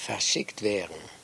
verschickt wären